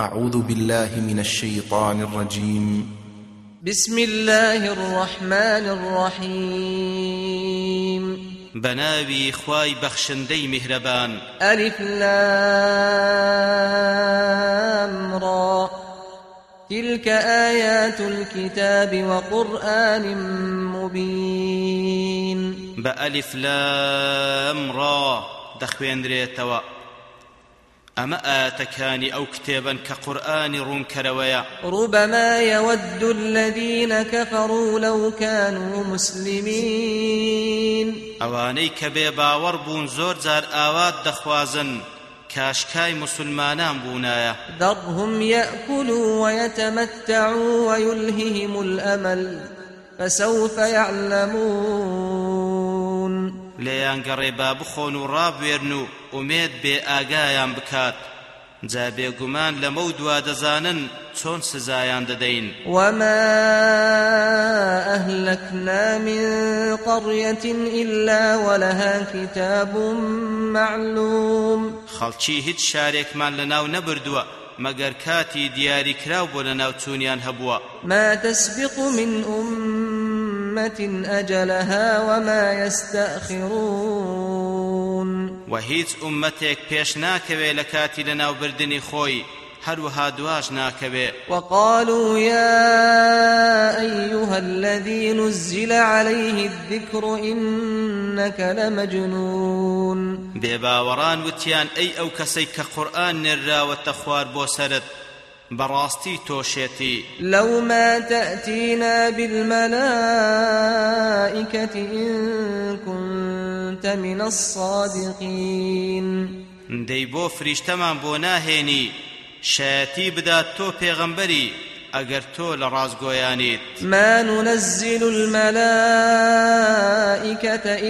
أعوذ بالله من الشيطان الرجيم. بسم الله الرحمن الرحيم. بناوي خواي بخشندي مهربان. ألف لام را. تلك آيات الكتاب وقرآن مبين. بألف لام را. دخوين ريتوا أما آتكاني أو كتابا كقرآن رنكرويا ربما يود الذين كفروا لو كانوا مسلمين. ئەوانەی کە بێ باوەڕ بوون زۆر جار ئاوات دەخوازن کاشکای مسلمانان بوونایە ذرهم يأكلوا ويتمتعوا ويلههم الأمل. فسوف يعلمون. لێیان گەڕێ با بخۆن و ڕابوێرن و ئومێد بێ ئاگایان بکات. جا بێگومان لەمە و دوا دەزانن چۆن سزایان دەدەین. وما أهلكنا من قرية إلا ولها كتاب معلوم. خەڵکی هیچ شارێکمان لەناو نەبردووە مەگەر کاتی دیاریکراو بۆ لەناو چوونیان هەبووە. ما تسبق من أمة أجلها وما يستأخرون و هیچ ئومەتێک پێش ناکەوێ لە کاتی لەناوبردنی خۆی هەروەها دواش ناکەوێ. وقالوا يا أيها الذي نزل عليه الذكر إنك لمجنون. بێباوەڕان وتیان ئەی ئەو کەسەی کە قورئان نێراوەتە خوار بەڕاستی تۆشێتی لو ما تأتينا بالملائكة إن كنت من الصادقين. دەی بۆ فریشتەمان بۆ ناهێنی شایەتی بدات تۆ پێغەمبەری ئەگەر تۆ لە ڕازگۆیانیت. ما ننزل الملائكة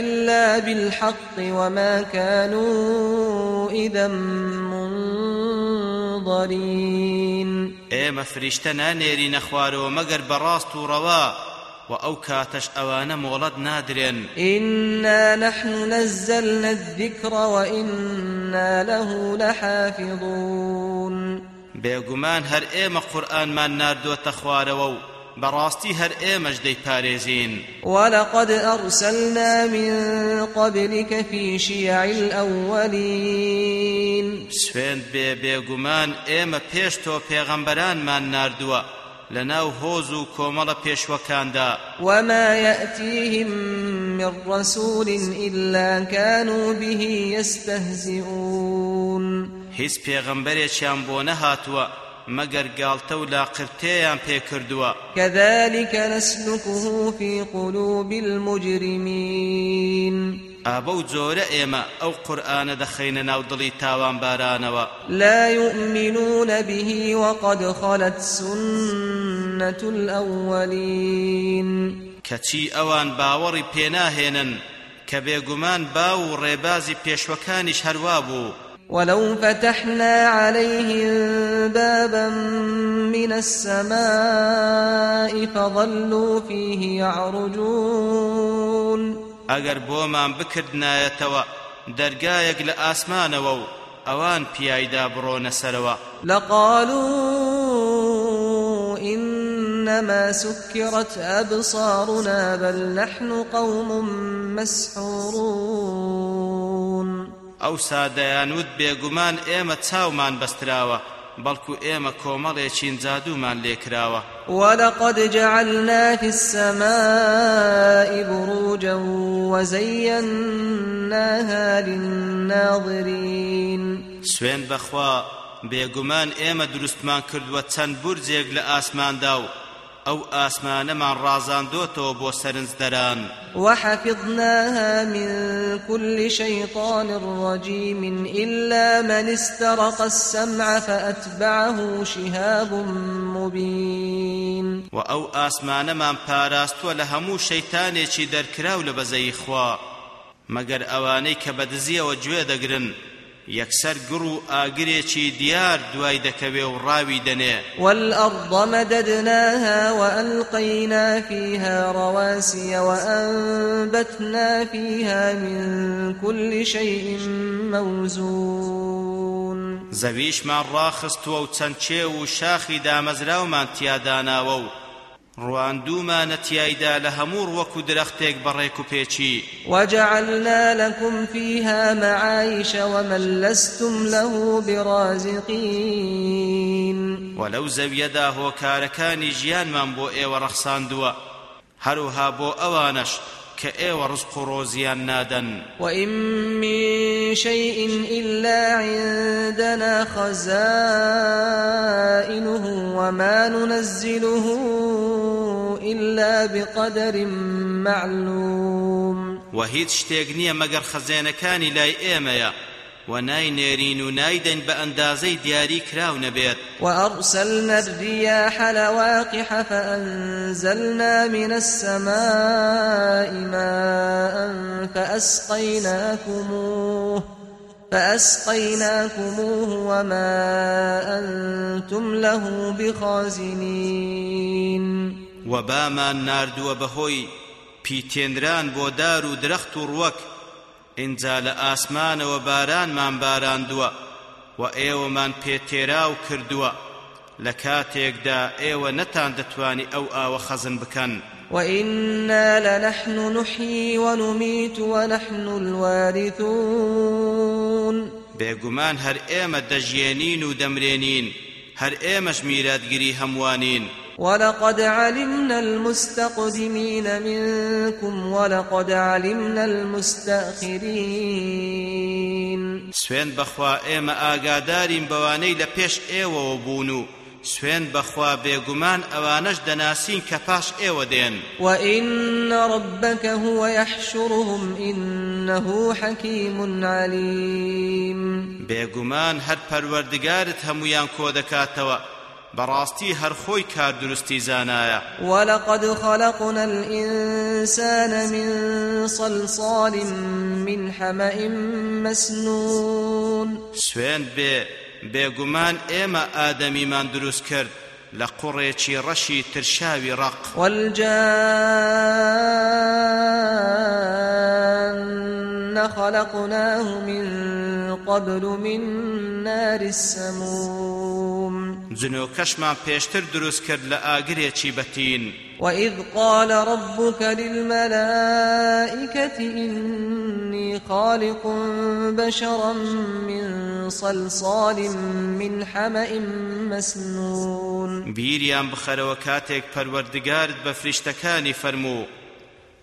إلا بالحق وما كانوا إذا منظرين ئێمە فریشتە نانێری نەخوارەوە مەگەر بەڕاست و ڕەوا و ئەو کاتەش ئەوانە مۆڵەت نادرێن. إنا نحن نزلنا الذكر وإنا له لحافظون. بێگومان هەر ئێمە قورئانمان ناردووەتە خوارەوە و بەڕاستی هەر ئێمەش دەیپارێزین ولقد أرسلنا من قبلك في شيع الأولين. سوێن بێ بێگومان ئێمە پێش تۆ پێغەمبەرانمان ناردووە لەناو هۆز و کۆمەڵە پێشوەکاندا. وما يأتيهم من رسول إلا كانوا به يستهزئون. هیچ پێغەمبەرێکیان بۆ نەهاتووە. مەگەر گاڵتە و لاقرتەیان پێکردووە كذلك نسلكه في قلوب المجرمين. ئابە جۆرە ئێمە ئەو قورئانە دەخەینە ناو دڵی تاوان بارانەوە لا يؤمنون به وقد خلت سنة الأولين. کەچی ئەوان باوەڕی پێناهێنن کە بێگومان با و ڕێبازی پێشوەکانیش هەروا بوو ولو فتحنا عليهم بابا من السماء فظلوا فيه يعرجون. ئەگەر بۆمان بکردنایەتەوە دەرگایەک لە ئاسمانەوە و ئەوان پیایدا بڕۆنە سەرەوە. لقالوا إنما سكرت أبصارنا بل نحن قوم مسحورون. ئەو سادەیانوت بێگومان ئێمە چاومان بەستراوە بەڵکو ئێمە کۆمەڵێکین جادومان لێکراوە. ولقد جعلنا في السماء بروجا وزيناها للناظرين. سوێن بەخوا بێگومان ئێمە دروستمان کردووە چەند بورجێک لە ئاسماندا و ئەو ئاسمانەمان ڕازاندۆتەوە بۆ سەرنجدەران وحفظناها من كل شيطان رجيم إلا من استرق السمع فأتبعه شهاب مبين. و ئەو ئاسمانەمان پاراستووە لە هەموو شەیتانێکی دەرکراو لە بەزەی خوا ئەوانەی کە بەدزیەوە گوێ دەگرن یەکسەر گڕ و ئاگرێکی دیار دوای دەکەوێ و ڕاوی دەنێ. والأرض مددناها وألقينا فيها رواسي وأنبتنا فيها من كل شيء موزون. زەویشمان ڕاخستووە و چەند چێ و شاخی دامەزراومان تیاداناوە و ڕواندوومانە تیایدا لە هەموو وەکو درەختێک بەڕێک و پێچی. وجعلنا لكم فيها معايش ومن لستم له برازقين. وەلەو زەویەدا هۆکارەکانی ژیانمان بۆ ئێوە ڕەخساندووە هەروها بۆ ئەوانەش کە ئێوە ڕزق و ڕۆزیان نادەن وإن من شيء إلا عندنا خزائنه وما ننزله إلا بقدر معلوم. وهيت شتێک نییە مەگەر خەزێنەکانی لای ئێمەیە و ناینێرین و نایدەین بە ئەندازەی دیاری کراو نەبێت وأرسلنا الرياح لواقح فأنزلنا من السماء ماء فأسقيناكموه فأسقيناكموه وما أنتم له بخازنين. وبامان ناردووە بەهۆی پیتێنران بۆ دار و درەخت و ڕوەک ئینجا لە ئاسمانەوە بارانمان باراندووە و ئێوەمان پێتێرا و کردووە. لە کاتێکدا ئێوە نەتان دەتوانی ئەو ئاوە خەزن بکەن. وإنا لنحن نحيي ونميت ونحن الوارثون بێگومان هەر ئێمە دەژێنین و دەمرێنین هەر ئێمەش میراتگیری هەموانین ولقد علمنا المستقدمين منكم ولقد علمنا المستأخرين سوێن بەخوا ئێمە ئاگادارین بەوانەی لە پێش ئێوەوە بوون و سوێن بەخوا بێگومان ئەوانەش دەناسین کە پاش ئێوە دێن. وإن ربك هو يحشرهم إنه حكيم عليم بێگومان هەر پەروەردگارت هەمویان کۆ دەکاتەوە. براستي هر خوي كار درستي زانايا ولقد خلقنا الإنسان من صلصال من حمأ مسنون. سوين بي بێگومان ئێمە ئادەمیمان دروست کرد لە قوڕێکی ڕەشی ترشاوی ڕق. والجان خلقناه من قبل من نار السموم. جنۆکەشمان پێشتر دروست کرد لە ئاگرێکی بەتین. وإذ قال ربك للملائكة إني خالق بشرا من صلصال من حمأ مسنون. بیریان بخەرەوە کاتێک پەروەردگارت بە فریشتەکانی فەرموو.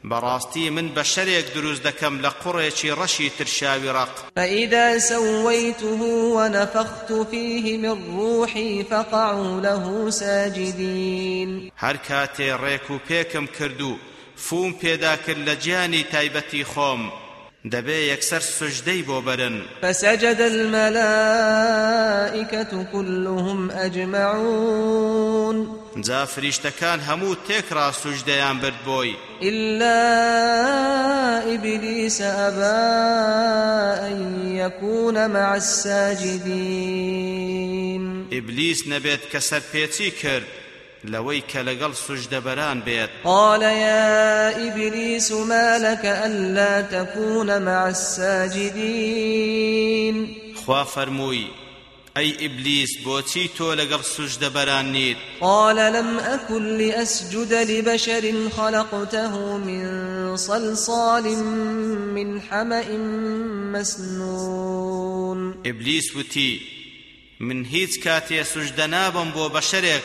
بەڕاستی من بە شەرێک دروست دەکەم لە قوڕێکی ڕەشی ترشاوی ڕق. فإذا سويته ونفخت فيه من روحي فقعوا له ساجدين. هەر کاتێ ڕێک و پێکم کردو فوم پێدا کرد لە گیانی تایبەتی خۆم. دەبێ یەکسەر سوژدەی بۆ بەرن. فسجد الملائكة كلهم أجمعون. جا فریشتەکان هەموو تێک ڕاستوژدەیان برد بۆی. إلا إبليس أبى أن يكون مع الساجدين. إبليس نبيت كسر بيتي كرد لەوەی کە لەگەڵ سوشدەبەران بێت قالەیە ئیبلیس و مالەکە ئەللا تەکوونە مەسەجدین خوا فەرمووی ئەی ئیبلیس بۆچی تۆ لەگەڵ سوژدەبەران نیت قال لم أكن لأسجد لبشر خلقته من صلصال من حمأ مسنون. ئیبلیس وتی من هیچ کاتێ سوژدە نابم بەشەرێک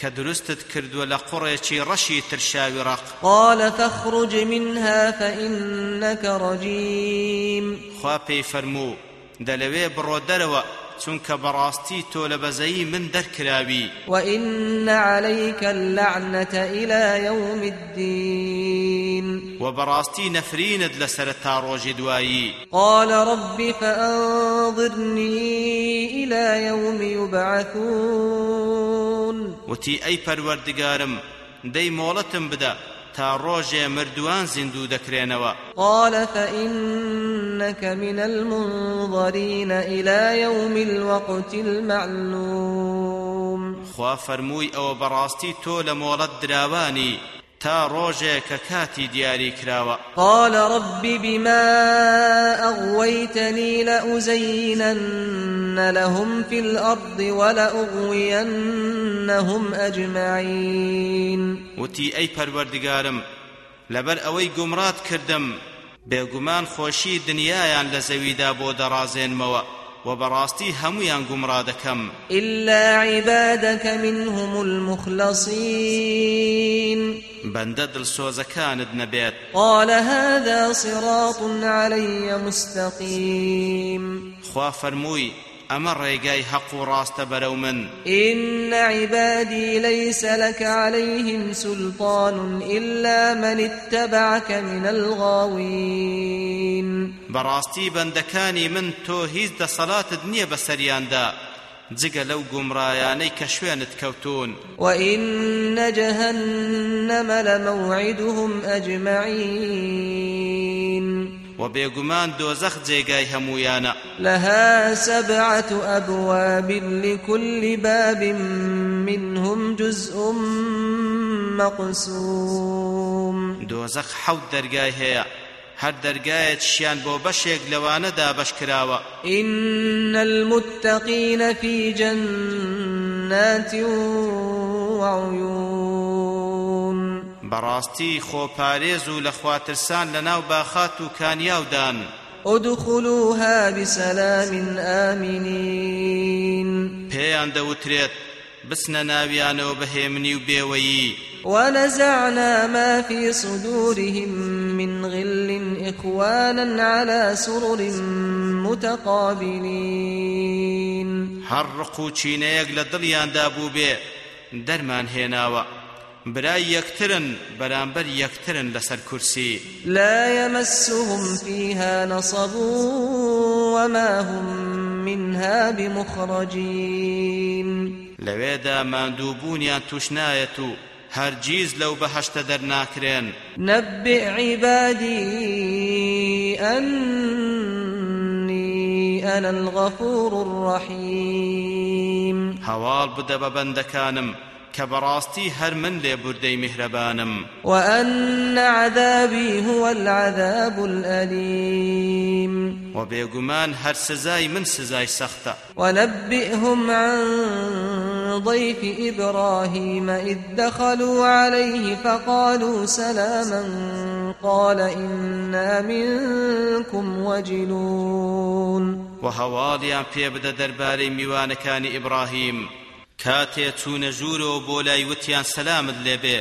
کە دروستت کردووە لە قوڕێکی ڕەشی ترشاوی ڕق قال فاخرج منها فإنك رجيم. خوا پێی فەرموو دەلەوێ بڕۆ دەرەوە چونکە بەڕاستی تۆ لە بەزەیی من دەرکراوی وإن عليك اللعنة إلى يوم الدين. و بەڕاستی نەفرینت لەسرە تا ڕۆژی دوایی. قال رب فأنظرني إلى يوم يبعثون. وتی ئەی پەروەردگارم دەی مۆڵەتم بدە. تا ڕۆژێ مردووان زیندوو دەکرێنەوە. قال فإنك من المنظرين إلى يوم الوقت المعلوم. خوا فەرمووی ئەوە بەڕاستی تۆ لە مۆڵەت دراوانی. تا ڕۆژێک کە کاتی دیاری کراوە. قال رب بما أغويتني لأزينن لهم في الأرض ولأغوينهم أجمعين. وتی ئەی پەروەردگارم لەبەر ئەوەی گومڕات کردم بێگومان خۆشی دنیایان لە زەویدا بۆ دەڕازێنمەوە. وبراستي هميان قمرا دكم إلا عبادك منهم المخلصين. بندد السوز كاند نبيت. قال هذا صراط علي مستقيم. خوا فرموي أما ڕێگای حەق و ڕاستە إن عبادي ليس لك عليهم سلطان إلا من اتبعك من الغاوين. براستي بندكاني من تۆ هیچ دەسەڵاتت نییە بەسەریاندا جگە لەو گومڕایانەی کە شوێنت کەوتون وإن جهنم لموعدهم أجمعين. وبيغمان دوزخ جيغاي همويانا لها سبعة أبواب لكل باب منهم جزء مقسوم. دوزخ حوت درگاي هيا هر دەرگایەت شیان بۆ بەشێک لەوانەدا بەشکراوە إن المتقين في جنات وعيون. بەڕاستی خۆپارێز و لە خواترسان لە ناو باخات و کانیاودان. ادخلوها بسلام آمنين پێیان دەوترێت بسنە ناویانەوە بەهێمنی و بێوەیی. ونزعنا ما في صدورهم من غل إخوانا على سرر متقابلين. حرقوا چینەیەک لە دڵیاندا بوو بێ دەرمان هێناوە. برای یەکترن بەرامبەر یەکترن لەسەر کورسی لا يمسهم فيها نصب وما هم منها بمخرجين لەوێدا ماندووبوونیان توش نایەت و هەرگیز لەو بەهەشتە دەرناکرێن نبئ عبادي أني أنا الغفور الرحيم هەواڵ بدە بە بەندەکانم كبراستي هر من لبردي مهربانم. وأن عذابي هو العذاب الأليم. وبيقمان هر سزاي من سزاي سخته. ونبئهم عن ضيف إبراهيم إذ دخلوا عليه فقالوا سلاما قال إنا منكم وجلون. وهواليان في بدا درباري ميوان كان إبراهيم کاتێ چوونە ژوورەوە بۆ لای وتیان سەلامت لێبێ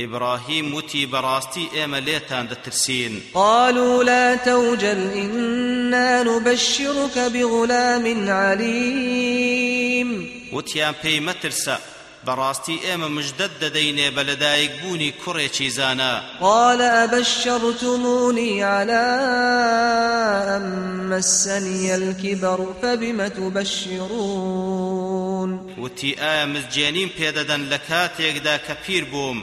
إبراهيم وتي براستي إما ليتان دترسين قالوا لا توجل إنا نبشرك بغلام عليم. وتيان بي مترسا براستي ئێمە مژدەت دەدەینێ بە لەدایک بوونی کوڕێکی زانا قال أبشرتموني على أن مسني الكبر فبم تبشرون؟ وتي ئایا مزجێنیم پێدەدەن لە کاتێکدا کە پیر بووم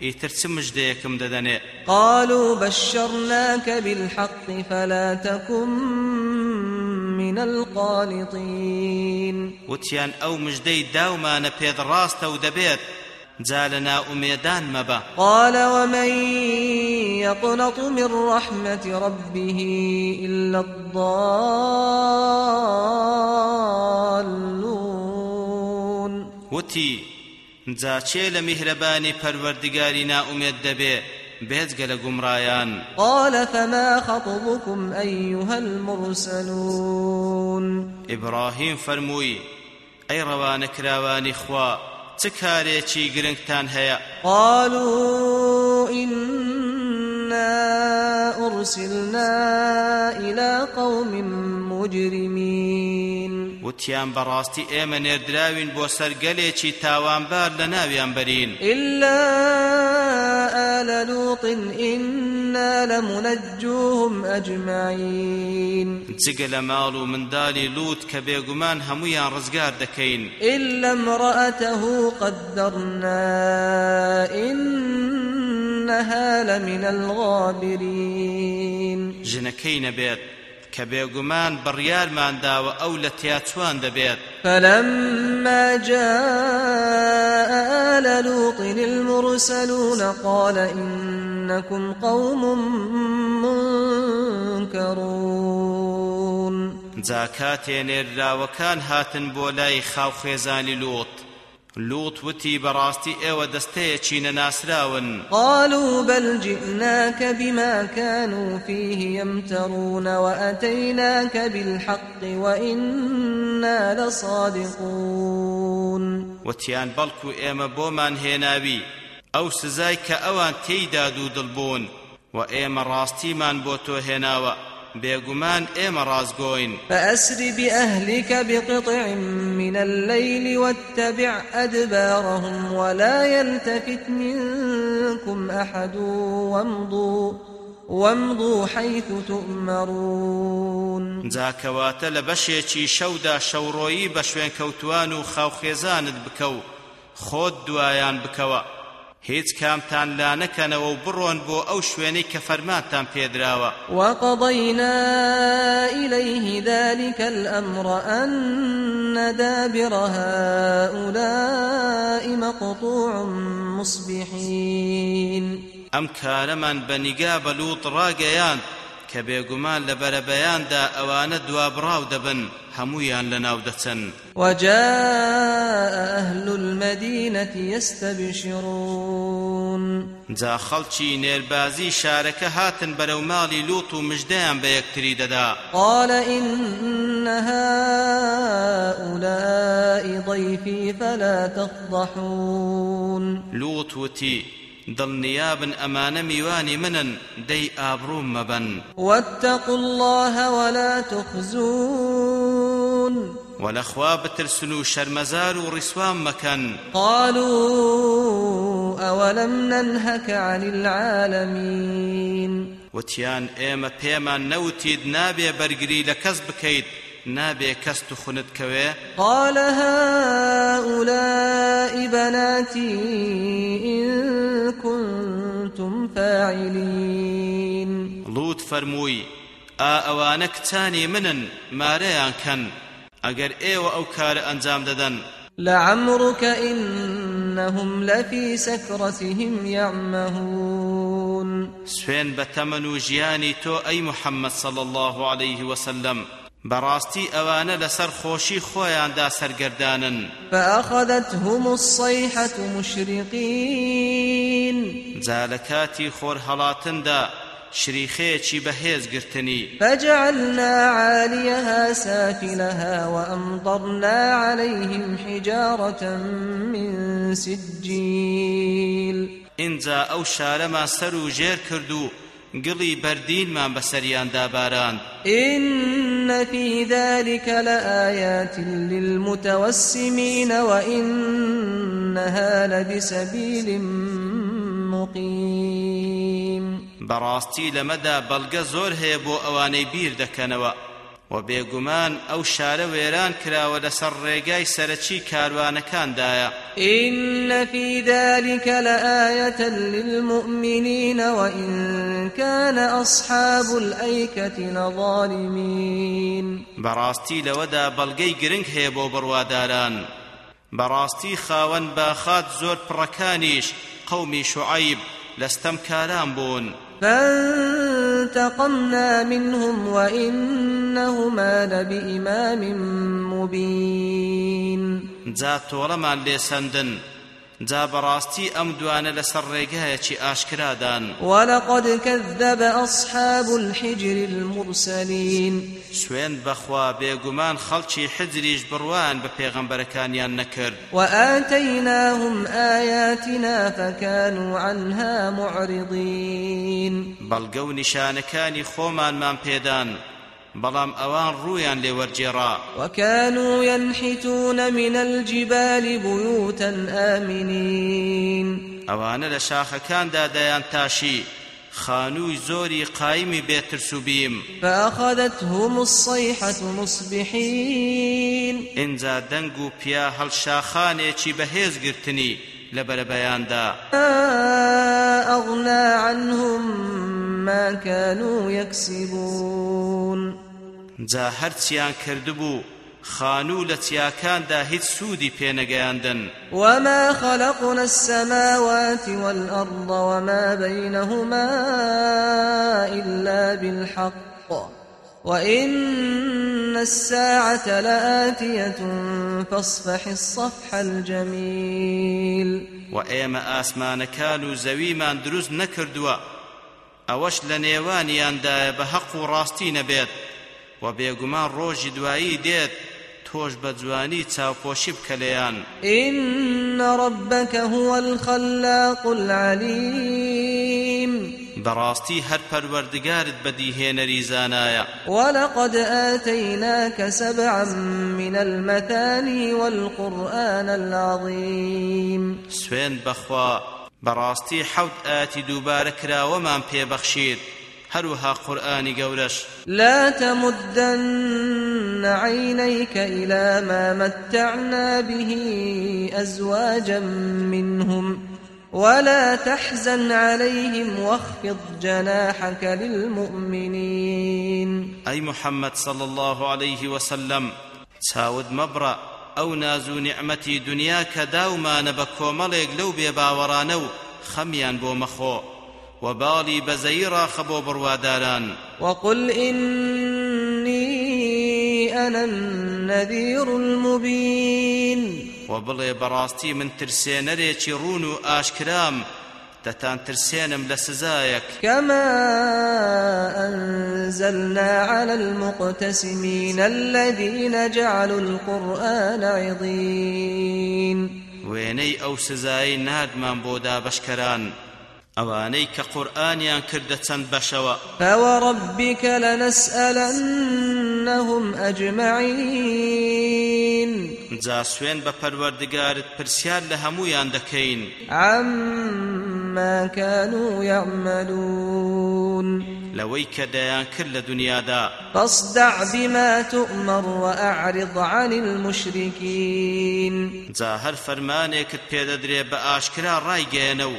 ئیتر چ مژدەیەکم دەدەنێ قالوا بشرناك بالحق فلا تكن من القانطين وتيان أو مجدي داوما نبيض راست ودبيت جالنا أميدان مبا قال ومن يقنط من رحمة ربه إلا الضالون وتي جا چێ لە میهرەبانی پەروەردگاری ناومێت دەبێ بێجگە لە گومڕایان. قال فما خطبكم أيها المرسلون؟ إبراهيم فرموي أي روان كراواني خوا چ کارێکی گرنگتان هەیە؟ قالوا إنا أرسلنا إلى قوم مجرمين. وتیان بەڕاستی ئێمە نێردراوین بۆ سەرگەلێکی تاوانبار لە ناویان بەرین. إلا آل لوط إنا لمنجوهم أجمعين. جگە لە ماڵ و منداڵی لوت کە بێگومان هەمویان ڕزگار دەکەین. إلا امرأته قدرنا إنها لمن الغابرين. ژنەکەی نەبێت. کە بێگومان بڕیارمان داوە ئەو لە تیاچوان دەبێت. فلما جاء آل لوط المرسلون قال إنكم قوم منكرون. جاکاتێ نێراوەکان هاتن بۆ لای خاوخێزانی لوت لوت وتی بەڕاستی ئێوە دەستەیەکی نەناسراون. قالوا بل جئناك بما كانوا فيه يمترون وأتيناك بالحق وإنا لصادقون. وتیان بەڵکو ئێمە بۆمان هێناوی ئەو سزای کە ئەوان تێیدا دوو دڵبوون و ئێمە ڕاستیمان بێگومان ئێمە ڕازگۆین. فأسر بأهلك بقطع من الليل واتبع أدبارهم ولا يلتفت منكم أحد وامضوا وامضوا حيث تؤمرون. جاکەواتە لە بەشێکی شەودا شەوڕۆیی بە شوێن کەوتوان و خاوخێزانت بکە هیچ کامتان لا نەکەنەوە و بڕۆن بۆ ئەو شوێنەی کە فەرمانتان پێدراوە. وقضينا إليه ذلك الأمر أن دابر هؤلاء مقطوع مصبحين. ئەم کارەمان بە نیگا بەلووت ڕاگەیان کە بێگومان لە بەرەبەیاندا ئەوانە دوابڕاو دەبن هەمویان لەناو دەچەن وجاء أهل المدينة يستبشرون. جا خەڵکی نێربازی شارەکە هاتن بەرەو ماڵی لوت و مژدەیان بە یەکتری دەدا. قال إن هؤلاء ضيفي فلا تفضحون. لوت وتی دڵنیابن ئەمانە میوانی منن دەی ئابروم مەبەن واتقوا الله ولا تخزون. وەلەخوا بترسن و شەرمەزار و ڕیسوان مەکەن قالوا أولم ننهك عن العالمين. وتیان ئێمە پێمان نەوتید نابێ بەرگری لە کەس بکەیت. نابێ کەست و خونت کەوێ؟ قال هؤلاء بناتي إن كنتم فاعلين. لوت ئا ئەوانە کچانی منن مارەیان کەن ئەگەر ئێوە ئەو کارە ئەنجام دەدەن. لعمرك إنهم لفي سكرتهم يعمهون. سوێن بە تەمەن و ژیانی تۆ ئەی محەممەد صل الله عليه وسلم بەڕاستی ئەوانە لەسەر خۆشی خۆیاندا سەرگەردانن. فأخذتهم الصيحة مشرقين. جا لە کاتی خۆر هەڵاتندا شریخەیەکی بەهێز گرتنی فجعلنا عاليها سافلها وأمطرنا عليهم حجارة من سجيل. اینجا ئەو شارەمان سەر و ژێر کرد و گڵی بەردینمان بەسەریاندا باراند إن في ذلك لآيات للمتوسمين وإنها لبسبيل مقيم. لەمەدا بەڵگە زۆر هەیە بۆ ئەوانەی بیر دەکەنەوە. و بێگومان ئەو شارە وێران کراوە لەسەر ڕێگای سەرەکی کاروانەکاندایە. إن في ذلك لآية للمؤمنين وإن كان أصحاب الأيكة لظالمين. براستي لودا بلغي گرنگ هي بو برواداران براستي خاون باخات زور پرکانیش قومي شعيب لستم كالام بون فانتقمنا منهم وإنهما لبإمام مبين. تۆڵەمان لێسەندن جا ئەم دوانە لەسەر ڕێگایەکی ئاشکرادان. ولقد كذب أصحاب الحجر المرسلين. سوێن بەخوا بێگومان خەڵکی حجریش بڕوان بە پێغەمبەرەکانیان نەکرد. وآتيناهم آياتنا فكانوا عنها معرضين. بەڵگە و نیشانەکانی خۆمانمان پێدان. بەڵام ئەوان ڕوویان لێوەرجێڕا وكانوا ينحتون من الجبال بيوتا آمنين. ئەوانە لە شاخەکاندا دەیان تاشی خانووی زۆری قایمی بێترس و بیم فأخذتهم الصيحة مصبحين. ئینجا دەنگ و پیا هەڵشاخانێکی بەهێز گرتنی لە بەرەبەیاندا. ما أغنى عنهم ما كانوا يكسبون. جا هەرچیان کردبوو خانوو لە چیاکاندا هیچ سوودی پێنەگەیاندن. وما خلقنا السماوات والأرض وما بينهما إلا بالحق. وإن الساعة لآتية فاصفح الصفح الجميل. وإيما آسمان كانوا زويمان دروز نكردوا نێوانیاندایە بە هەق و ڕاستی نەبێت. و بێگومان ڕۆژی دوایی دێت تۆش بە جوانی چاوپۆشی بکە لێیان إن ربك هو الخلاق العليم. بەڕاستی هەر پەروەردگارت بەدیهێنەری زانایە ولقد آتيناك سبعا من المثاني والقرآن العظيم. سوێن بەخوا بەڕاستی حەوت ئاتی دووبارە کراوەمان پێبەخشید هەروها قورآانی گەورەش لا تمدن عينيك إلى ما متعنا به أزواجا منهم ولا تحزن عليهم واخفض جناحك للمؤمنين. أي محمد صلى الله عليه وسلم تاود مبرأ ئەو ناز و نیعممەتی دنیا کە داومانە بە کۆمەڵێک لەو بێباوەڕانە و خەمیان بۆ مەخۆ و باڵی بەزەی ڕاخە بۆ بڕواداران. وقل إني أنا النذير المبين. وبڵێ بەڕاستی من ترسێنەرێکی ڕون و ئاشکرام دەتان ترسێنم لە سزایەک. كما أنزلنا على المقتسمين الذين جعلوا القرآن عضين. وێنەی ئەو سزایی نادمان بۆ دابەشکەران ئەوانەی کە قورئانیان کردە چەند بەشەوە. فوربك لنسألنهم أجمعين. جا سوێن بە پەروەردگارت پرسیار لە هەمویان دەکەین. عما كانوا يعملون. لەوەی کە دەیان کرد لە دنیادا. فاصدع بما تؤمر وأعرض عن المشركين. جا هەر فەرمانێکت پێدەدرێ بە ئاشکرا ڕایگەێنە و.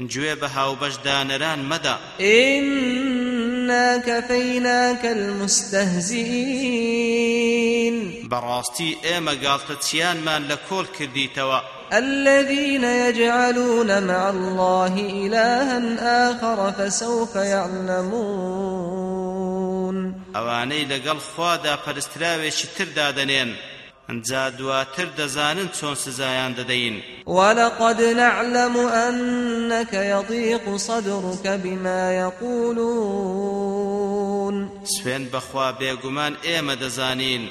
گوێ بە هاوبەشدانەران مەدا. إنا كفيناك المستهزئين. بەڕاستی ئێمە گاڵتەچیانمان لە کۆڵ کردیتەوە. الذين يجعلون مع الله إلها آخر فسوف يعلمون. ئەوانەی لەگەڵ خوادا پەرستراوێکی تردا دەنێن ئەنجا دواتر دەزانن چۆن سزایان دەدەین. ولقد نعلم أنك يضيق صدرك بما يقولون. سوێن بەخوا بێگومان ئێمە دەزانین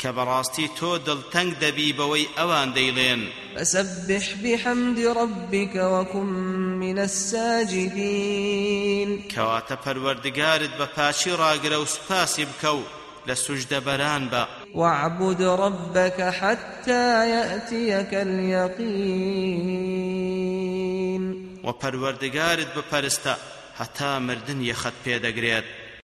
کە بەڕاستی تۆ دڵتەنگ دەبی بەوەی ئەوان دەیڵێن. فسبح بحمد ربك وكن من الساجدين. کەواتە پەروەردگارت بە پاچی ڕاگرە و سوپاسی بکە و لە سوژدەبەران بە واعبد ربك حتى يأتيك اليقين. و پەروەردگارت بپەرستە هەتا مردن یەخەت پێدەگرێت.